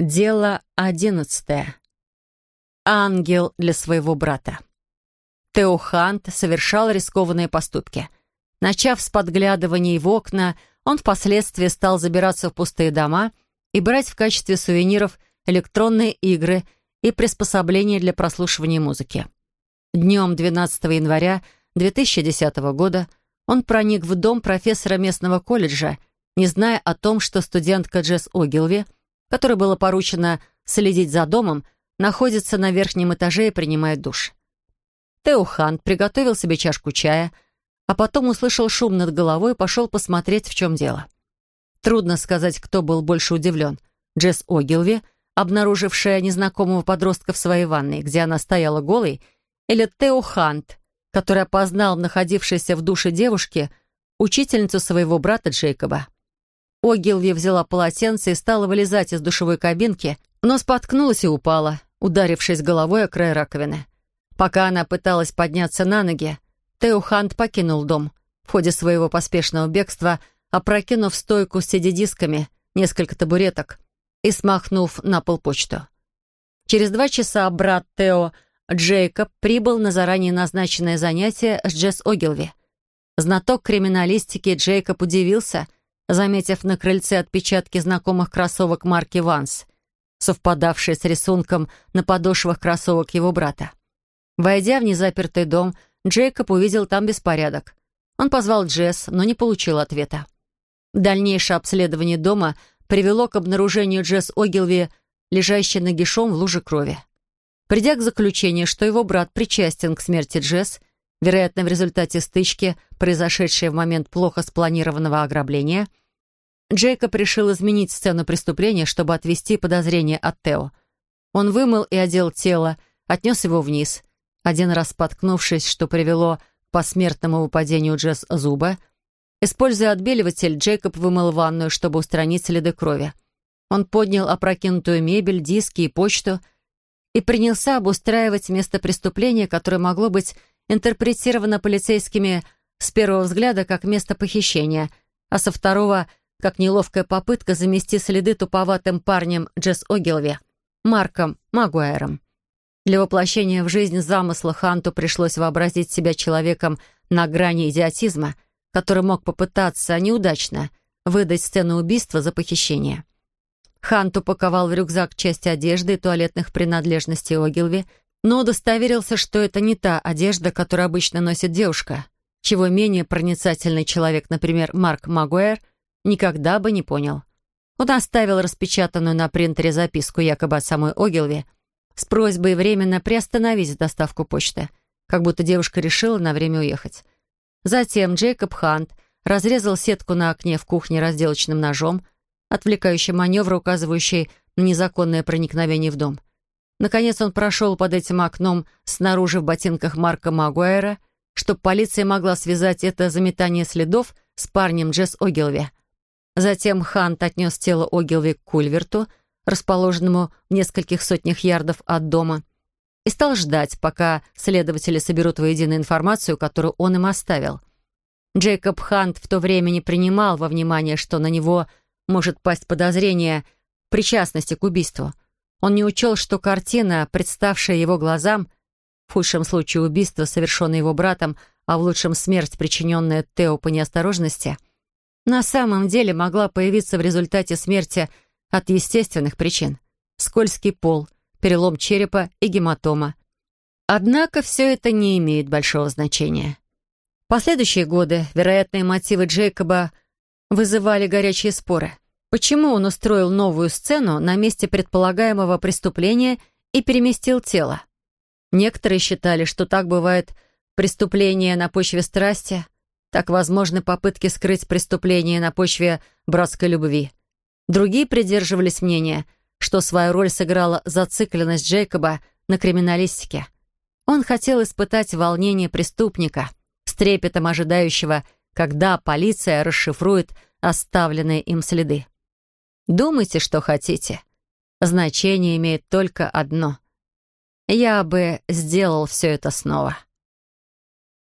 Дело одиннадцатое. Ангел для своего брата. Тео Хант совершал рискованные поступки. Начав с подглядываний в окна, он впоследствии стал забираться в пустые дома и брать в качестве сувениров электронные игры и приспособления для прослушивания музыки. Днем 12 января 2010 года он проник в дом профессора местного колледжа, не зная о том, что студентка Джесс Огилви — которой было поручено следить за домом, находится на верхнем этаже и принимает душ. Тео Хант приготовил себе чашку чая, а потом услышал шум над головой и пошел посмотреть, в чем дело. Трудно сказать, кто был больше удивлен. Джесс Огилви, обнаружившая незнакомого подростка в своей ванной, где она стояла голой, или Тео Хант, который опознал находившейся в душе девушки учительницу своего брата Джейкоба. Огилви взяла полотенце и стала вылезать из душевой кабинки, но споткнулась и упала, ударившись головой о край раковины. Пока она пыталась подняться на ноги, Тео Хант покинул дом, в ходе своего поспешного бегства, опрокинув стойку с CD-дисками, несколько табуреток и смахнув на пол почту. Через два часа брат Тео, Джейкоб, прибыл на заранее назначенное занятие с Джесс Огилви. Знаток криминалистики Джейкоб удивился — заметив на крыльце отпечатки знакомых кроссовок марки «Ванс», совпадавшие с рисунком на подошвах кроссовок его брата. Войдя в незапертый дом, Джейкоб увидел там беспорядок. Он позвал Джесс, но не получил ответа. Дальнейшее обследование дома привело к обнаружению Джесс Огилви, лежащей нагишом в луже крови. Придя к заключению, что его брат причастен к смерти Джесс, вероятно, в результате стычки, произошедшей в момент плохо спланированного ограбления, Джейкоб решил изменить сцену преступления, чтобы отвести подозрение от Тео. Он вымыл и одел тело, отнес его вниз, один раз споткнувшись, что привело к посмертному выпадению Джесс зуба. Используя отбеливатель, Джейкоб вымыл ванную, чтобы устранить следы крови. Он поднял опрокинутую мебель, диски и почту и принялся обустраивать место преступления, которое могло быть интерпретировано полицейскими с первого взгляда как место похищения, а со второго — как неловкая попытка замести следы туповатым парнем Джесс Огилви, Марком Магуайром. Для воплощения в жизнь замысла Ханту пришлось вообразить себя человеком на грани идиотизма, который мог попытаться, неудачно, выдать сцену убийства за похищение. Хант упаковал в рюкзак часть одежды и туалетных принадлежностей Огилви, но удостоверился, что это не та одежда, которую обычно носит девушка, чего менее проницательный человек, например, Марк Магуэр, никогда бы не понял. Он оставил распечатанную на принтере записку якобы от самой Огилви с просьбой временно приостановить доставку почты, как будто девушка решила на время уехать. Затем Джейкоб Хант разрезал сетку на окне в кухне разделочным ножом, отвлекающий маневр, указывающий на незаконное проникновение в дом. Наконец он прошел под этим окном снаружи в ботинках Марка Магуайра, чтобы полиция могла связать это заметание следов с парнем Джесс Огилви. Затем Хант отнес тело Огилви к кульверту, расположенному в нескольких сотнях ярдов от дома, и стал ждать, пока следователи соберут воедино информацию, которую он им оставил. Джейкоб Хант в то время не принимал во внимание, что на него может пасть подозрение причастности к убийству. Он не учел, что картина, представшая его глазам, в худшем случае убийство, совершенное его братом, а в лучшем смерть, причиненная Тео по неосторожности — на самом деле могла появиться в результате смерти от естественных причин. Скользкий пол, перелом черепа и гематома. Однако все это не имеет большого значения. В последующие годы вероятные мотивы Джейкоба вызывали горячие споры. Почему он устроил новую сцену на месте предполагаемого преступления и переместил тело? Некоторые считали, что так бывает преступление на почве страсти, так возможны попытки скрыть преступление на почве братской любви. Другие придерживались мнения, что свою роль сыграла зацикленность Джейкоба на криминалистике. Он хотел испытать волнение преступника, с трепетом ожидающего, когда полиция расшифрует оставленные им следы. Думайте, что хотите. Значение имеет только одно. Я бы сделал все это снова.